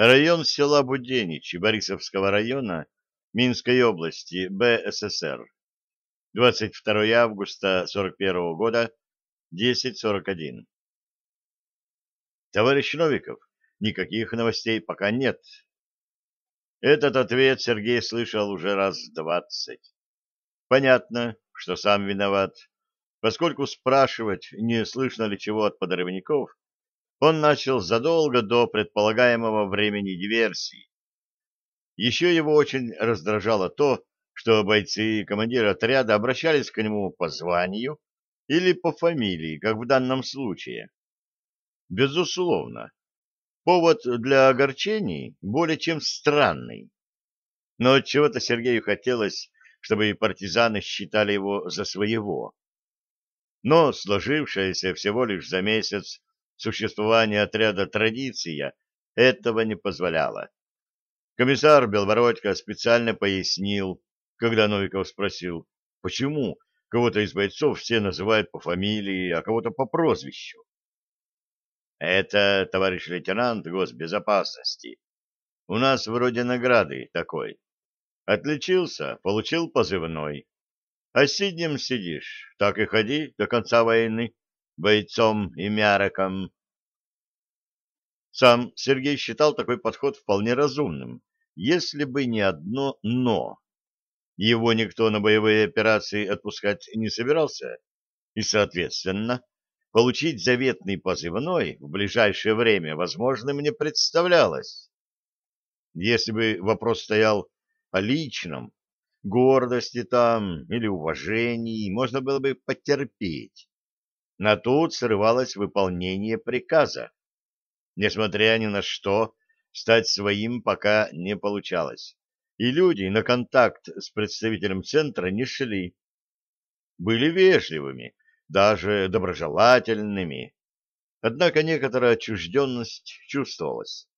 Район села Буденич Борисовского района Минской области БССР. 22 августа 41 года, 10.41. Товарищ Новиков, никаких новостей пока нет. Этот ответ Сергей слышал уже раз двадцать. Понятно, что сам виноват, поскольку спрашивать, не слышно ли чего от подрывников, он начал задолго до предполагаемого времени диверсии. Еще его очень раздражало то, что бойцы и командиры отряда обращались к нему по званию или по фамилии, как в данном случае. Безусловно, повод для огорчений более чем странный. Но от чего-то Сергею хотелось, чтобы и партизаны считали его за своего. Но сложившаяся всего лишь за месяц существования отряда традиция этого не позволяла. Комиссар Белвородько специально пояснил, когда Новиков спросил, почему кого-то из бойцов все называют по фамилии, а кого-то по прозвищу. Это, товарищ лейтенант госбезопасности. У нас вроде награды такой. Отличился, получил позывной. А сиднем сидишь, так и ходи до конца войны бойцом и мяроком. Сам Сергей считал такой подход вполне разумным, если бы не одно «но». Его никто на боевые операции отпускать не собирался, и, соответственно, получить заветный позывной в ближайшее время возможным не представлялось. Если бы вопрос стоял о личном, гордости там или уважении, можно было бы потерпеть. На тут срывалось выполнение приказа. Несмотря ни на что, стать своим пока не получалось, и люди на контакт с представителем центра не шли. Были вежливыми, даже доброжелательными, однако некоторая отчужденность чувствовалась.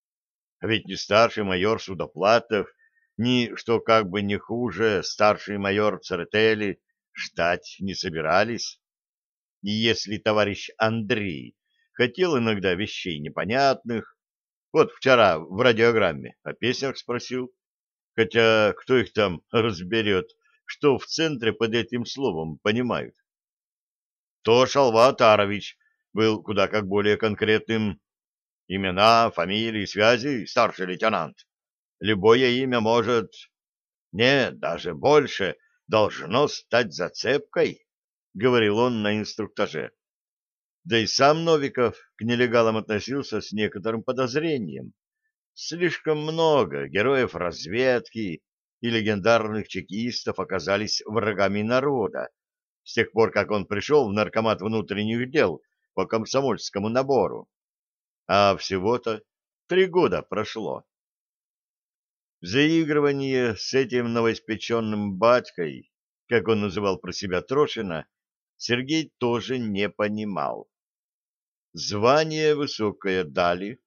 А ведь ни старший майор Судоплатов, ни, что как бы не хуже, старший майор Церетели ждать не собирались. Если товарищ Андрей хотел иногда вещей непонятных, вот вчера в радиограмме о песнях спросил, хотя кто их там разберет, что в центре под этим словом понимают, то Шалва Тарович был куда как более конкретным. Имена, фамилии, связи, старший лейтенант. Любое имя может... Нет, даже больше должно стать зацепкой. — говорил он на инструктаже. Да и сам Новиков к нелегалам относился с некоторым подозрением. Слишком много героев разведки и легендарных чекистов оказались врагами народа с тех пор, как он пришел в наркомат внутренних дел по комсомольскому набору. А всего-то три года прошло. Заигрывание с этим новоиспеченным батькой, как он называл про себя Трошина, Сергей тоже не понимал. Звание высокое дали,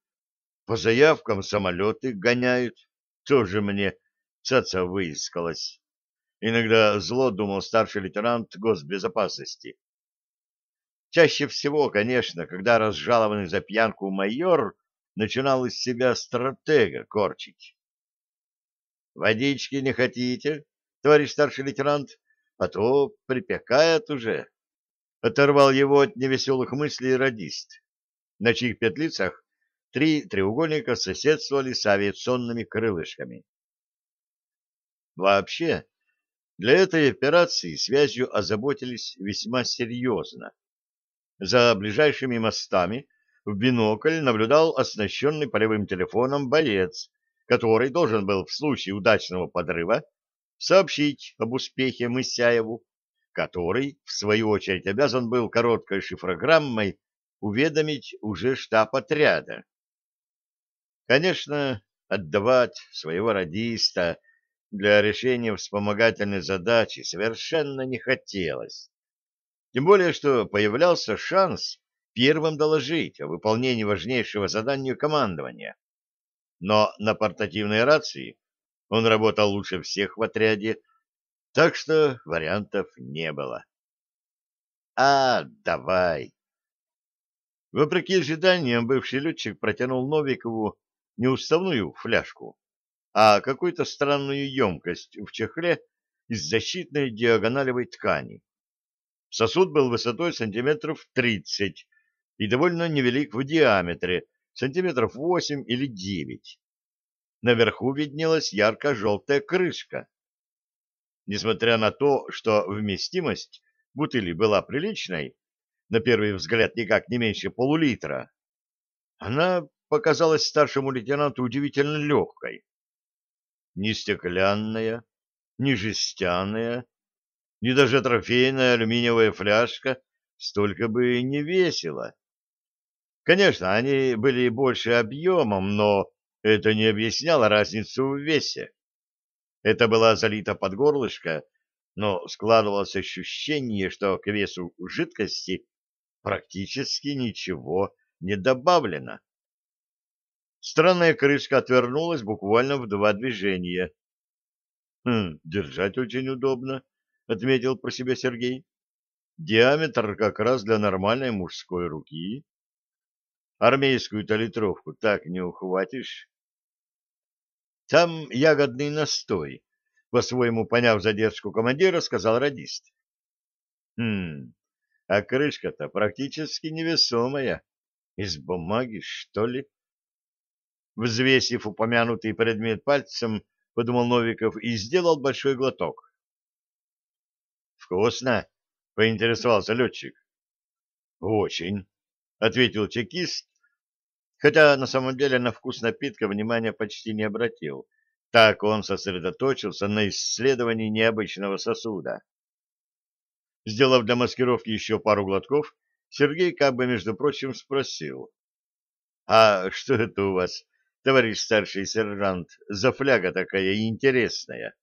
по заявкам самолеты гоняют, тоже мне цаца выискалась. Иногда зло думал старший лейтенант госбезопасности. Чаще всего, конечно, когда разжалованный за пьянку майор начинал из себя стратега корчить. «Водички не хотите, товарищ старший лейтенант? А то припекает уже» оторвал его от невеселых мыслей радист, на чьих петлицах три треугольника соседствовали с авиационными крылышками. Вообще, для этой операции связью озаботились весьма серьезно. За ближайшими мостами в бинокль наблюдал оснащенный полевым телефоном боец, который должен был в случае удачного подрыва сообщить об успехе Мысяеву который, в свою очередь, обязан был короткой шифрограммой уведомить уже штаб отряда. Конечно, отдавать своего радиста для решения вспомогательной задачи совершенно не хотелось. Тем более, что появлялся шанс первым доложить о выполнении важнейшего задания командования. Но на портативной рации он работал лучше всех в отряде, так что вариантов не было. А, давай. Вопреки ожиданиям, бывший летчик протянул Новикову не уставную фляжку, а какую-то странную емкость в чехле из защитной диагоналевой ткани. Сосуд был высотой сантиметров 30 и довольно невелик в диаметре, сантиметров 8 или 9. Наверху виднелась ярко-желтая крышка. Несмотря на то, что вместимость бутыли была приличной, на первый взгляд никак не меньше полулитра, она показалась старшему лейтенанту удивительно легкой. Ни стеклянная, ни жестяная, ни даже трофейная алюминиевая фляжка столько бы не весила. Конечно, они были больше объемом, но это не объясняло разницу в весе. Это была залита под горлышко, но складывалось ощущение, что к весу жидкости практически ничего не добавлено. Странная крышка отвернулась буквально в два движения. «Хм, держать очень удобно», — отметил про себя Сергей. «Диаметр как раз для нормальной мужской руки. Армейскую-то литровку так не ухватишь». Там ягодный настой, по-своему поняв задержку командира, сказал радист. Хм, а крышка-то практически невесомая. Из бумаги, что ли? Взвесив упомянутый предмет пальцем, подумал Новиков и сделал большой глоток. «Вкусно?» — поинтересовался летчик. «Очень», — ответил чекист, хотя на самом деле на вкус напитка внимания почти не обратил. Так он сосредоточился на исследовании необычного сосуда. Сделав для маскировки еще пару глотков, Сергей как бы, между прочим, спросил. — А что это у вас, товарищ старший сержант, за фляга такая интересная?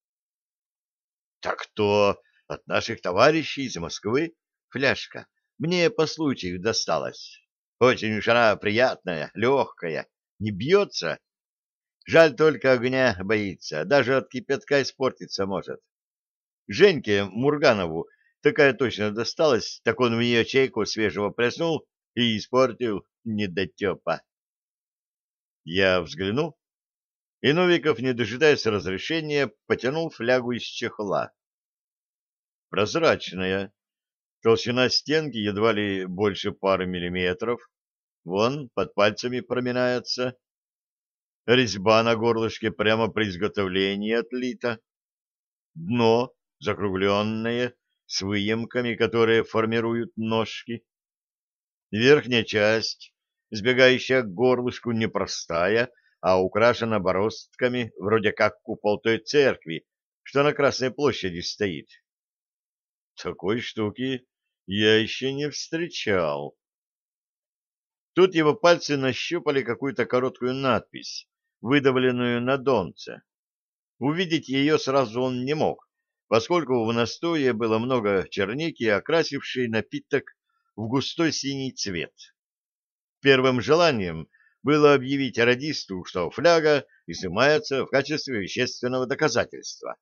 — Так то от наших товарищей из Москвы фляжка. Мне по случаю досталась. Очень уж она приятная, легкая, не бьется. Жаль только огня боится, даже от кипятка испортиться может. Женьке Мурганову такая точно досталась, так он в нее чайку свежего плеснул и испортил недотепа. Я взглянул, и Новиков, не дожидаясь разрешения, потянул флягу из чехла. Прозрачная, Толщина стенки едва ли больше пары миллиметров. Вон, под пальцами проминается. Резьба на горлышке прямо при изготовлении отлита. Дно закругленное, с выемками, которые формируют ножки. Верхняя часть, сбегающая к горлышку, непростая, а украшена бороздками, вроде как купол той церкви, что на Красной площади стоит. Такой штуки я еще не встречал. Тут его пальцы нащупали какую-то короткую надпись, выдавленную на донце. Увидеть ее сразу он не мог, поскольку в настое было много черники, окрасившей напиток в густой синий цвет. Первым желанием было объявить радисту, что фляга изымается в качестве вещественного доказательства.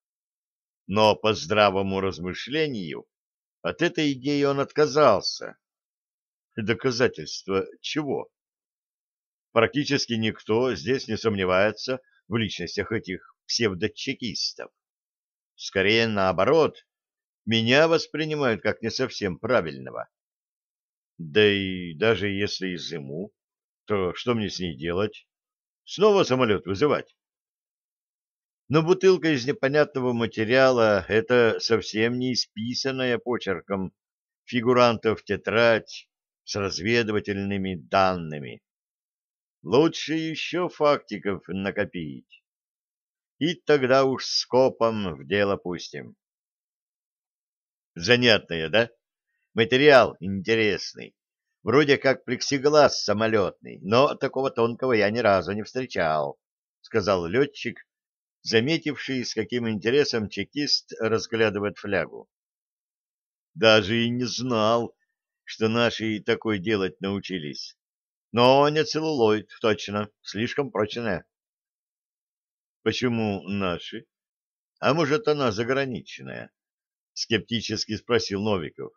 Но по здравому размышлению от этой идеи он отказался. Доказательство чего? Практически никто здесь не сомневается в личностях этих псевдочекистов. Скорее наоборот, меня воспринимают как не совсем правильного. Да и даже если изыму, то что мне с ней делать? Снова самолет вызывать? Но бутылка из непонятного материала — это совсем не исписанная почерком фигурантов тетрадь с разведывательными данными. Лучше еще фактиков накопить. И тогда уж скопом в дело пустим. Занятное, да? Материал интересный. Вроде как плексиглаз самолетный, но такого тонкого я ни разу не встречал, — сказал летчик, заметивший, с каким интересом чекист разглядывает флягу. Даже и не знал, что наши и такое делать научились. Но не целлулоид, точно, слишком прочная. Почему наши? А может, она заграничная? Скептически спросил Новиков.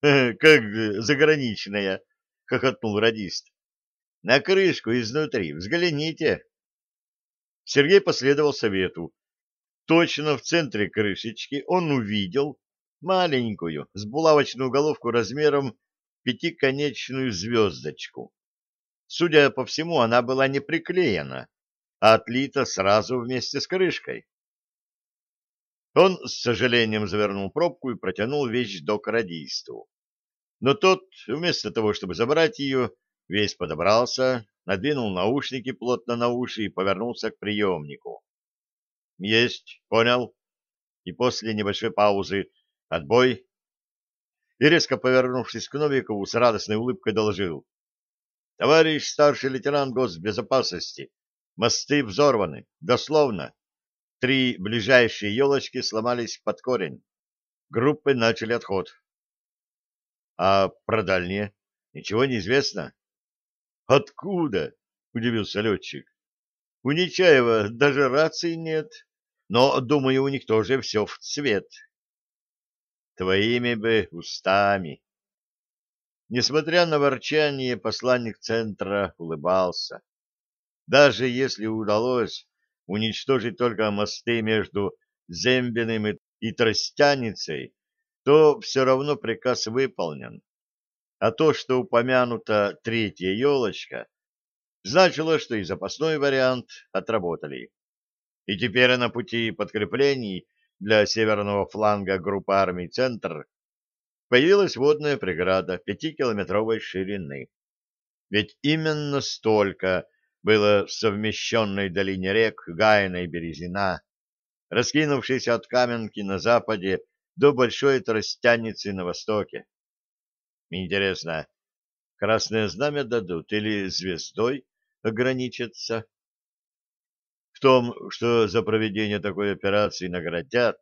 «Как заграничная? Хохотнул радист. На крышку изнутри взгляните. Сергей последовал совету. Точно в центре крышечки он увидел маленькую, с булавочную головку размером пятиконечную звездочку. Судя по всему, она была не приклеена, а отлита сразу вместе с крышкой. Он с сожалением завернул пробку и протянул вещь док-радисту. Но тот, вместо того, чтобы забрать ее, весь подобрался, надвинул наушники плотно на уши и повернулся к приемнику. — Есть, понял. И после небольшой паузы «Отбой!» И резко повернувшись к Новикову, с радостной улыбкой доложил. — Товарищ старший лейтенант госбезопасности, мосты взорваны, дословно. Три ближайшие елочки сломались под корень. Группы начали отход. — А про дальние? Ничего не известно? — Откуда? — удивился летчик. — У Нечаева даже рации нет, но, думаю, у них тоже все в цвет. Твоими бы устами. Несмотря на ворчание, посланник центра улыбался. Даже если удалось уничтожить только мосты между Зембиным и Тростяницей, то все равно приказ выполнен. А то, что упомянута третья елочка, значило, что и запасной вариант отработали. И теперь на пути подкреплений для северного фланга группы армий «Центр» появилась водная преграда пятикилометровой ширины. Ведь именно столько было в совмещенной долине рек Гайна и Березина, раскинувшейся от Каменки на западе до Большой Тростяницы на востоке. Интересно, красное знамя дадут или звездой ограничатся? В том, что за проведение такой операции наградят,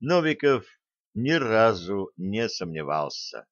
Новиков ни разу не сомневался.